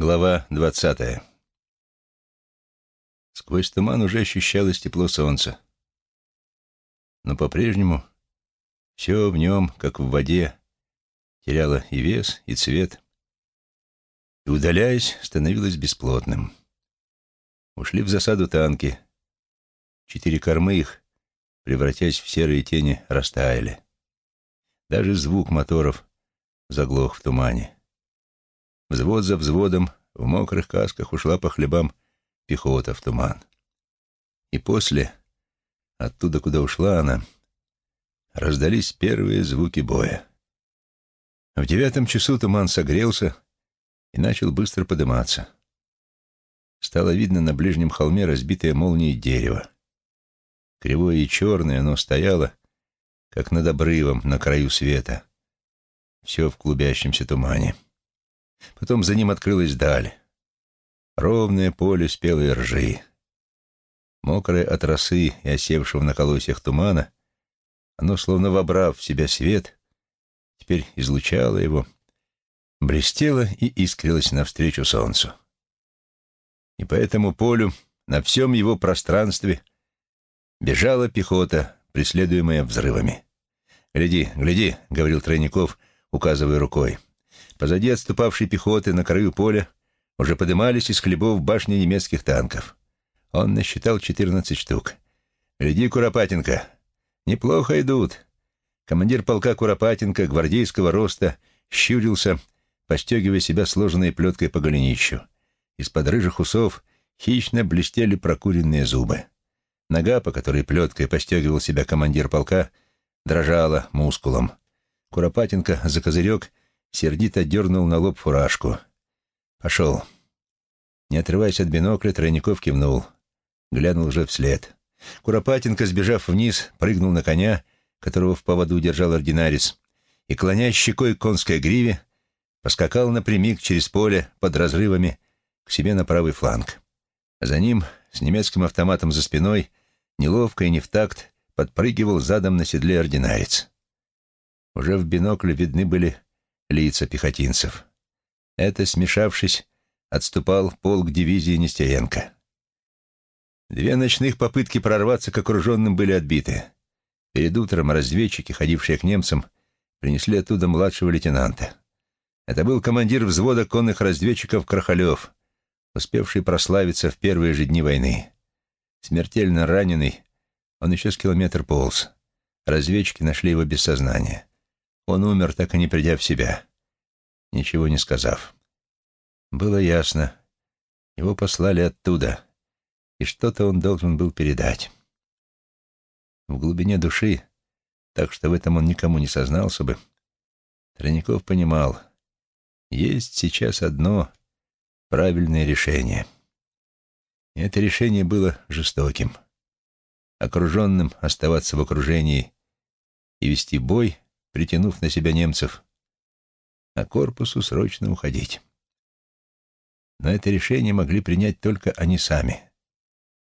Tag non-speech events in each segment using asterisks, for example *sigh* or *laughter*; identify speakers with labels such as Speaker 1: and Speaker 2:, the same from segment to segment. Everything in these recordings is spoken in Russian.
Speaker 1: Глава двадцатая. Сквозь туман уже ощущалось тепло солнца. Но по-прежнему все в нем, как в воде, теряло и вес, и цвет, и, удаляясь, становилось бесплотным. Ушли в засаду танки. Четыре кормы их, превратясь в серые тени, растаяли. Даже звук моторов заглох в тумане. Взвод за взводом в мокрых касках ушла по хлебам пехота в туман. И после, оттуда, куда ушла она, раздались первые звуки боя. В девятом часу туман согрелся и начал быстро подниматься. Стало видно на ближнем холме разбитое молнией дерево. Кривое и черное оно стояло, как над обрывом на краю света. Все в клубящемся тумане. Потом за ним открылась даль. Ровное поле спелой ржи. Мокрое от росы и осевшего на колосьях тумана, оно, словно вобрав в себя свет, теперь излучало его, блестело и искрилось навстречу солнцу. И по этому полю, на всем его пространстве, бежала пехота, преследуемая взрывами. «Гляди, гляди», — говорил Тройников, указывая рукой. Позади отступавшей пехоты на краю поля уже подымались из хлебов башни немецких танков. Он насчитал четырнадцать штук. «Гляди, Куропатенко! Неплохо идут!» Командир полка Куропатенко, гвардейского роста, щурился, постегивая себя сложенной плеткой по голенищу. Из-под рыжих усов хищно блестели прокуренные зубы. Нога, по которой плеткой постегивал себя командир полка, дрожала мускулом. Куропатенко за козырек сердито дернул на лоб фуражку. «Пошел». Не отрываясь от бинокля, Тройников кивнул. Глянул уже вслед. Куропатенко, сбежав вниз, прыгнул на коня, которого в поводу держал ординарец, и, клоня щекой к конской гриве, поскакал напрямик через поле под разрывами к себе на правый фланг. За ним, с немецким автоматом за спиной, неловко и не в такт, подпрыгивал задом на седле ординарец. Уже в бинокле видны были лица пехотинцев. Это, смешавшись, отступал полк дивизии Нестеренко. Две ночных попытки прорваться к окруженным были отбиты. Перед утром разведчики, ходившие к немцам, принесли оттуда младшего лейтенанта. Это был командир взвода конных разведчиков Крахалев, успевший прославиться в первые же дни войны. Смертельно раненый, он еще с километр полз. Разведчики нашли его без сознания. Он умер, так и не придя в себя, ничего не сказав. Было ясно, его послали оттуда, и что-то он должен был передать. В глубине души, так что в этом он никому не сознался бы, Тройников понимал, есть сейчас одно правильное решение. И это решение было жестоким. Окруженным оставаться в окружении и вести бой притянув на себя немцев, а корпусу срочно уходить. Но это решение могли принять только они сами,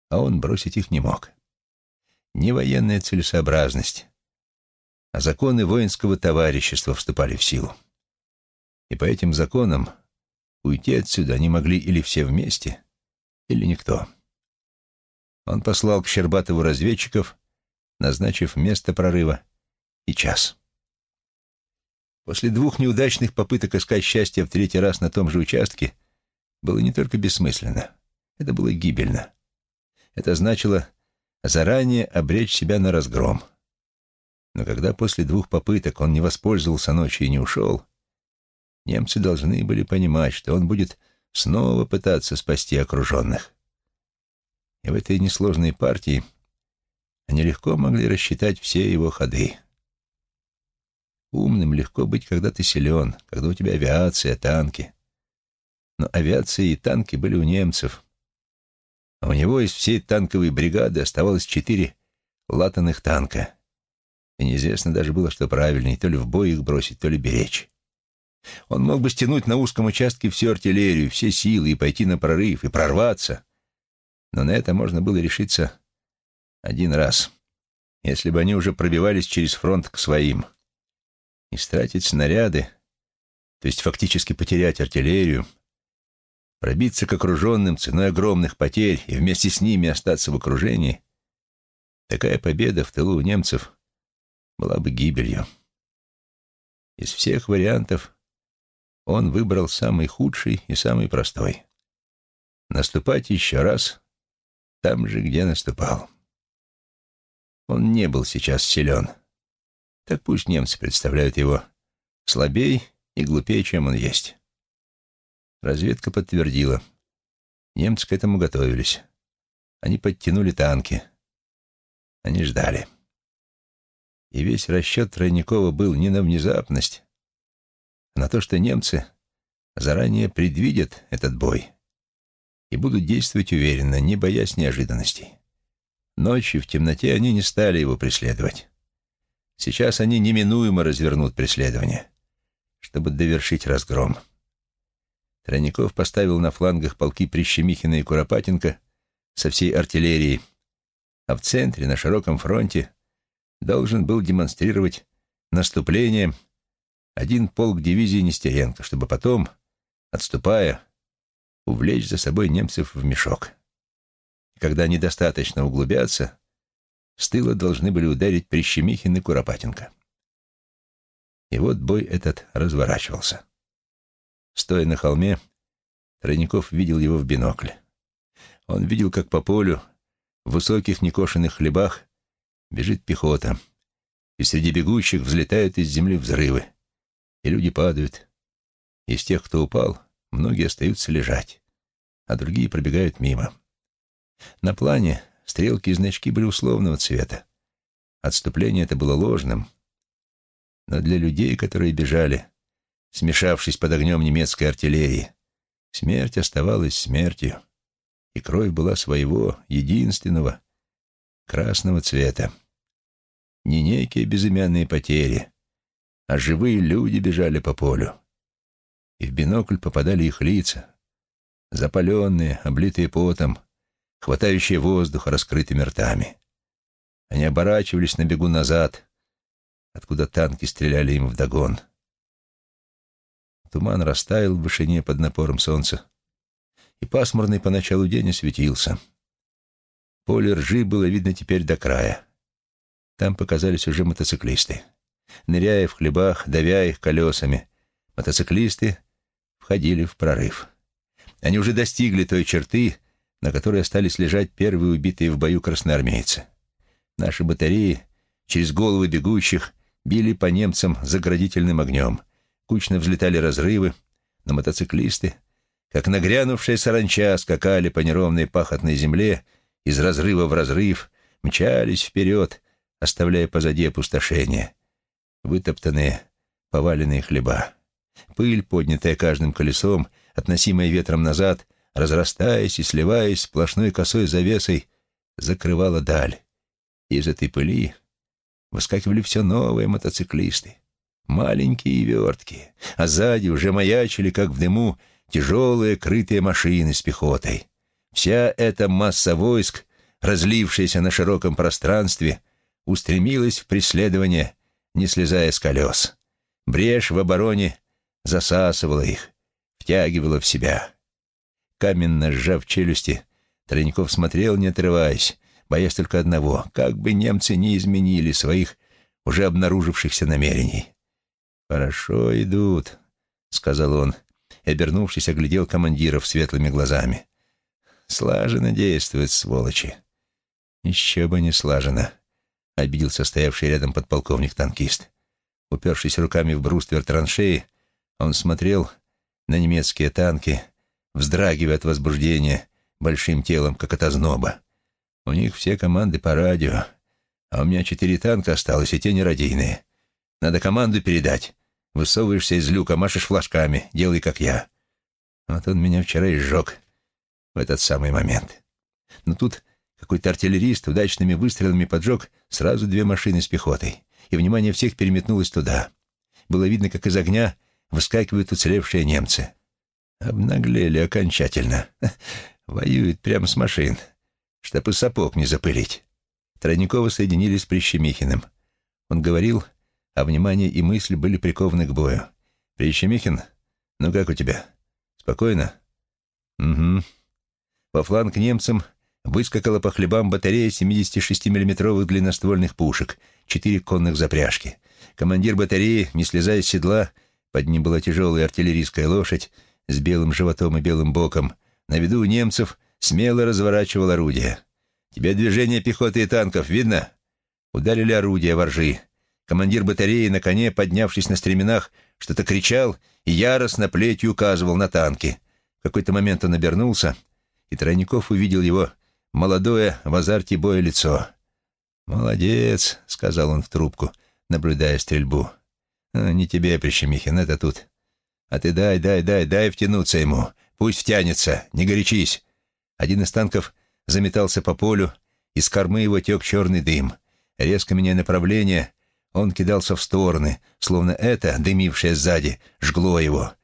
Speaker 1: а он бросить их не мог. Не военная целесообразность, а законы воинского товарищества вступали в силу. И по этим законам уйти отсюда они могли или все вместе, или никто. Он послал к Щербатову разведчиков, назначив место прорыва и час. После двух неудачных попыток искать счастье в третий раз на том же участке было не только бессмысленно, это было гибельно. Это значило заранее обречь себя на разгром. Но когда после двух попыток он не воспользовался ночью и не ушел, немцы должны были понимать, что он будет снова пытаться спасти окруженных. И в этой несложной партии они легко могли рассчитать все его ходы. Умным легко быть, когда ты силен, когда у тебя авиация, танки. Но авиация и танки были у немцев. А у него из всей танковой бригады оставалось четыре латанных танка. И неизвестно даже было, что правильнее, то ли в бой их бросить, то ли беречь. Он мог бы стянуть на узком участке всю артиллерию, все силы и пойти на прорыв, и прорваться. Но на это можно было решиться один раз, если бы они уже пробивались через фронт к своим — Истратить снаряды, то есть фактически потерять артиллерию, Пробиться к окруженным ценой огромных потерь и вместе с ними остаться в окружении — такая победа в тылу у немцев была бы гибелью. Из всех вариантов он выбрал самый худший и самый простой. Наступать еще раз там же, где наступал. Он не был сейчас силен. Так пусть немцы представляют его слабей и глупее, чем он есть. Разведка подтвердила. Немцы к этому готовились. Они подтянули танки. Они ждали. И весь расчет Тройникова был не на внезапность, а на то, что немцы заранее предвидят этот бой и будут действовать уверенно, не боясь неожиданностей. Ночью в темноте они не стали его преследовать. Сейчас они неминуемо развернут преследование, чтобы довершить разгром. Тройников поставил на флангах полки Прищемихина и Куропатенко со всей артиллерией, а в центре, на широком фронте, должен был демонстрировать наступление один полк дивизии Нестеренко, чтобы потом, отступая, увлечь за собой немцев в мешок. И когда они достаточно углубятся, с тыла должны были ударить Прищемихин и Куропатенко. И вот бой этот разворачивался. Стоя на холме, Тройников видел его в бинокль. Он видел, как по полю, в высоких некошенных хлебах, бежит пехота, и среди бегущих взлетают из земли взрывы, и люди падают. Из тех, кто упал, многие остаются лежать, а другие пробегают мимо. На плане стрелки и значки были условного цвета. Отступление это было ложным. Но для людей, которые бежали, смешавшись под огнем немецкой артиллерии, смерть оставалась смертью, и кровь была своего, единственного, красного цвета. Не некие безымянные потери, а живые люди бежали по полю. И в бинокль попадали их лица, запаленные, облитые потом, хватающие воздух раскрытыми ртами. Они оборачивались на бегу назад, откуда танки стреляли им вдогон. Туман растаял в вышине под напором солнца, и пасмурный поначалу день осветился. Поле ржи было видно теперь до края. Там показались уже мотоциклисты. Ныряя в хлебах, давя их колесами, мотоциклисты входили в прорыв. Они уже достигли той черты, на которой остались лежать первые убитые в бою красноармейцы. Наши батареи через головы бегущих били по немцам заградительным огнем. Кучно взлетали разрывы, но мотоциклисты, как нагрянувшая саранча, скакали по неровной пахотной земле из разрыва в разрыв, мчались вперед, оставляя позади опустошение вытоптанные, поваленные хлеба. Пыль, поднятая каждым колесом, относимая ветром назад, разрастаясь и сливаясь сплошной косой завесой, закрывала даль. Из этой пыли выскакивали все новые мотоциклисты, маленькие и верткие, а сзади уже маячили, как в дыму, тяжелые крытые машины с пехотой. Вся эта масса войск, разлившаяся на широком пространстве, устремилась в преследование не слезая с колес. Брешь в обороне засасывала их, втягивала в себя. Каменно сжав челюсти, Тройников смотрел, не отрываясь, боясь только одного, как бы немцы не изменили своих уже обнаружившихся намерений. «Хорошо идут», — сказал он, и, обернувшись, оглядел командиров светлыми глазами. «Слаженно действуют, сволочи». «Еще бы не слаженно», обиделся стоявший рядом подполковник-танкист. Упершись руками в бруствер траншеи, он смотрел на немецкие танки, вздрагивая от возбуждения большим телом, как от озноба. У них все команды по радио, а у меня четыре танка осталось, и те нерадийные. Надо команду передать. Высовываешься из люка, машешь флажками, делай, как я. Вот он меня вчера изжег в этот самый момент. Но тут какой-то артиллерист удачными выстрелами поджег сразу две машины с пехотой, и внимание всех переметнулось туда. Было видно, как из огня выскакивают уцелевшие немцы. Обнаглели окончательно. *laughs* Воюют прямо с машин, чтоб и сапог не запылить. Тройниковы соединились с Прищемихиным. Он говорил, а внимание и мысли были прикованы к бою. «Прищемихин, ну как у тебя? Спокойно?» Угу. Во фланг немцам выскакала по хлебам батарея 76 миллиметровых длинноствольных пушек, четыре конных запряжки. Командир батареи, не слезая с седла, под ним была тяжелая артиллерийская лошадь с белым животом и белым боком, на виду у немцев смело разворачивал орудие. «Тебе движение пехоты и танков видно?» Ударили орудия воржи. Командир батареи на коне, поднявшись на стременах, что-то кричал и яростно плетью указывал на танки. В какой-то момент он обернулся, и Тройников увидел его молодое в азарте боя лицо. «Молодец», — сказал он в трубку, наблюдая стрельбу. «А, «Не тебе, Прищемихин, это тут. А ты дай, дай, дай, дай втянуться ему. Пусть втянется, не горячись». Один из танков заметался по полю, из кормы его тек черный дым. Резко меняя направление, он кидался в стороны, словно это, дымившее сзади, жгло его.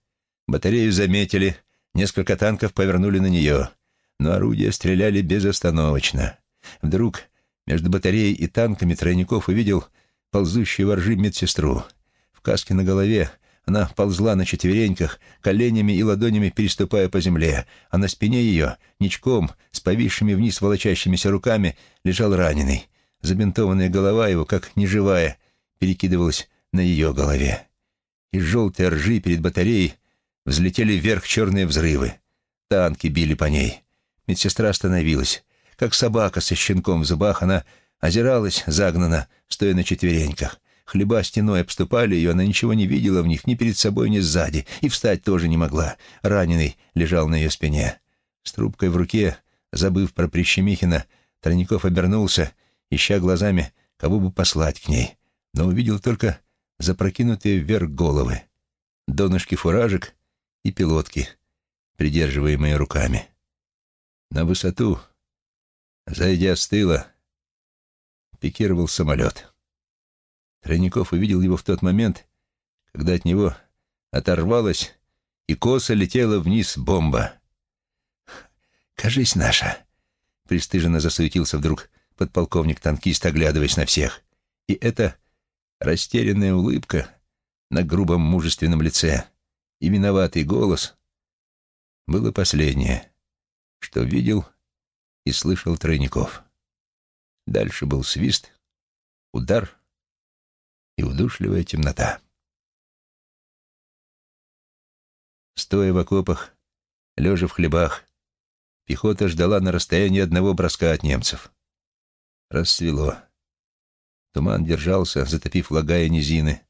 Speaker 1: Батарею заметили, несколько танков повернули на нее, но орудия стреляли безостановочно. Вдруг между батареей и танками тройников увидел ползущую воржи медсестру. В каске на голове она ползла на четвереньках, коленями и ладонями переступая по земле, а на спине ее, ничком, с повисшими вниз волочащимися руками, лежал раненый. Забинтованная голова его, как неживая, перекидывалась на ее голове. Из желтой ржи перед батареей взлетели вверх черные взрывы. Танки били по ней. Медсестра остановилась. Как собака со щенком в зубах, она озиралась, загнана, стоя на четвереньках. Хлеба стеной обступали ее, она ничего не видела в них ни перед собой, ни сзади, и встать тоже не могла. Раненый лежал на ее спине. С трубкой в руке, забыв про Прищемихина, Тройников обернулся, ища глазами, кого бы послать к ней но увидел только запрокинутые вверх головы, донышки фуражек и пилотки, придерживаемые руками. На высоту, зайдя с тыла, пикировал самолет. Тройников увидел его в тот момент, когда от него оторвалась и косо летела вниз бомба. «Кажись, наша!» — пристыженно засуетился вдруг подполковник-танкист, оглядываясь на всех. И это растерянная улыбка на грубом мужественном лице и виноватый голос было последнее, что видел и слышал Тройников. Дальше был свист, удар и удушливая темнота. Стоя в окопах, лежа в хлебах, пехота ждала на расстоянии одного броска от немцев. Рассвело. Туман держался, затопив лага и низины,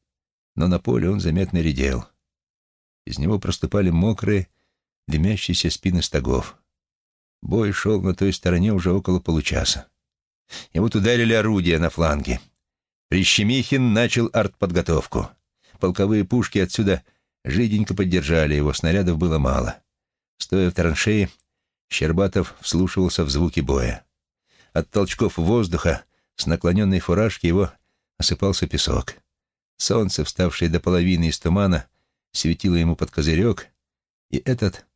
Speaker 1: но на поле он заметно редел. Из него проступали мокрые, дымящиеся спины стогов. Бой шел на той стороне уже около получаса. И вот ударили орудия на фланге. Прищемихин начал артподготовку. Полковые пушки отсюда жиденько поддержали его, снарядов было мало. Стоя в траншее, Щербатов вслушивался в звуки боя. От толчков воздуха с наклоненной фуражки его осыпался песок. Солнце, вставшее до половины из тумана, светило ему под козырек, и этот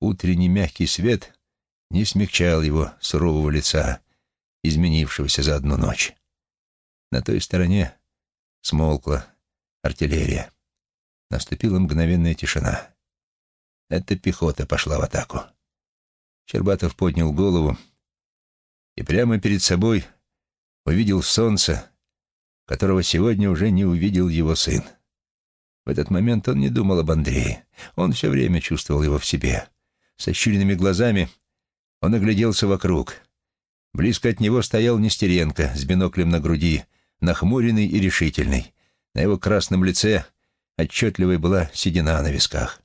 Speaker 1: утренний мягкий свет не смягчал его сурового лица, изменившегося за одну ночь. На той стороне смолкла артиллерия. Наступила мгновенная тишина. Эта пехота пошла в атаку. Щербатов поднял голову, и прямо перед собой увидел солнце, которого сегодня уже не увидел его сын. В этот момент он не думал об Андрее. Он все время чувствовал его в себе. Со щуренными глазами он огляделся вокруг. Близко от него стоял Нестеренко с биноклем на груди, нахмуренный и решительный. На его красном лице отчетливой была седина на висках.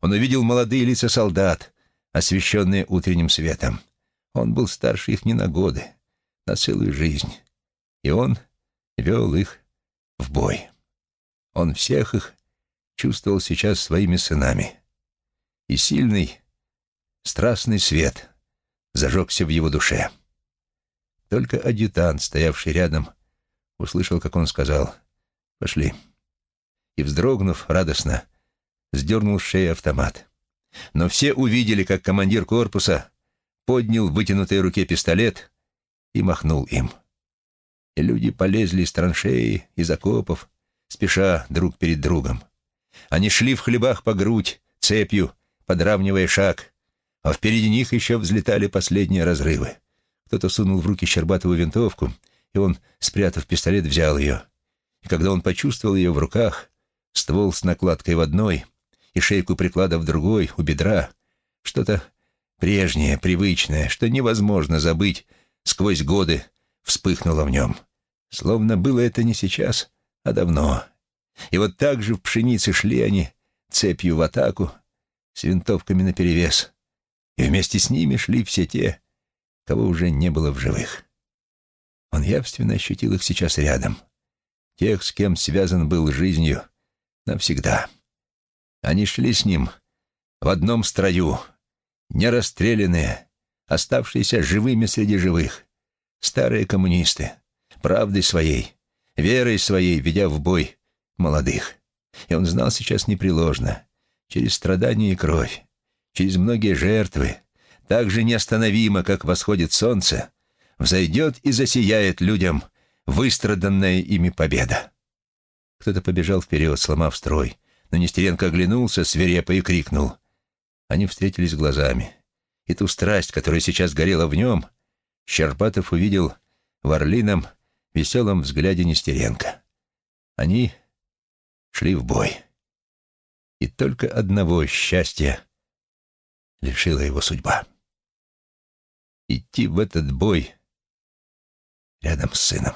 Speaker 1: Он увидел молодые лица солдат, освещенные утренним светом. Он был старше их не на годы на целую жизнь. И он вел их в бой. Он всех их чувствовал сейчас своими сынами. И сильный, страстный свет зажегся в его душе. Только адъютант, стоявший рядом, услышал, как он сказал «Пошли». И, вздрогнув радостно, сдернул с шеи автомат. Но все увидели, как командир корпуса поднял в вытянутой руке пистолет и махнул им. И люди полезли из траншеи, из окопов, спеша друг перед другом. Они шли в хлебах по грудь, цепью, подравнивая шаг. а впереди них еще взлетали последние разрывы. Кто-то сунул в руки Щербатову винтовку, и он, спрятав пистолет, взял ее. И когда он почувствовал ее в руках, ствол с накладкой в одной и шейку приклада в другой, у бедра, что-то прежнее, привычное, что невозможно забыть, сквозь годы вспыхнуло в нем. Словно было это не сейчас, а давно. И вот так же в пшенице шли они, цепью в атаку, с винтовками наперевес. И вместе с ними шли все те, кого уже не было в живых. Он явственно ощутил их сейчас рядом. Тех, с кем связан был жизнью навсегда. Они шли с ним в одном строю, не расстрелянные, оставшиеся живыми среди живых, старые коммунисты, правдой своей, верой своей, ведя в бой молодых. И он знал сейчас непреложно, через страдания и кровь, через многие жертвы, так же неостановимо, как восходит солнце, взойдет и засияет людям выстраданная ими победа. Кто-то побежал вперед, сломав строй, но Нестеренко оглянулся свирепо и крикнул. Они встретились глазами. И ту страсть, которая сейчас горела в нем, Щербатов увидел в орлином, веселом взгляде Нестеренко. Они шли в бой. И только одного счастья лишила его судьба. Идти в этот бой рядом с сыном.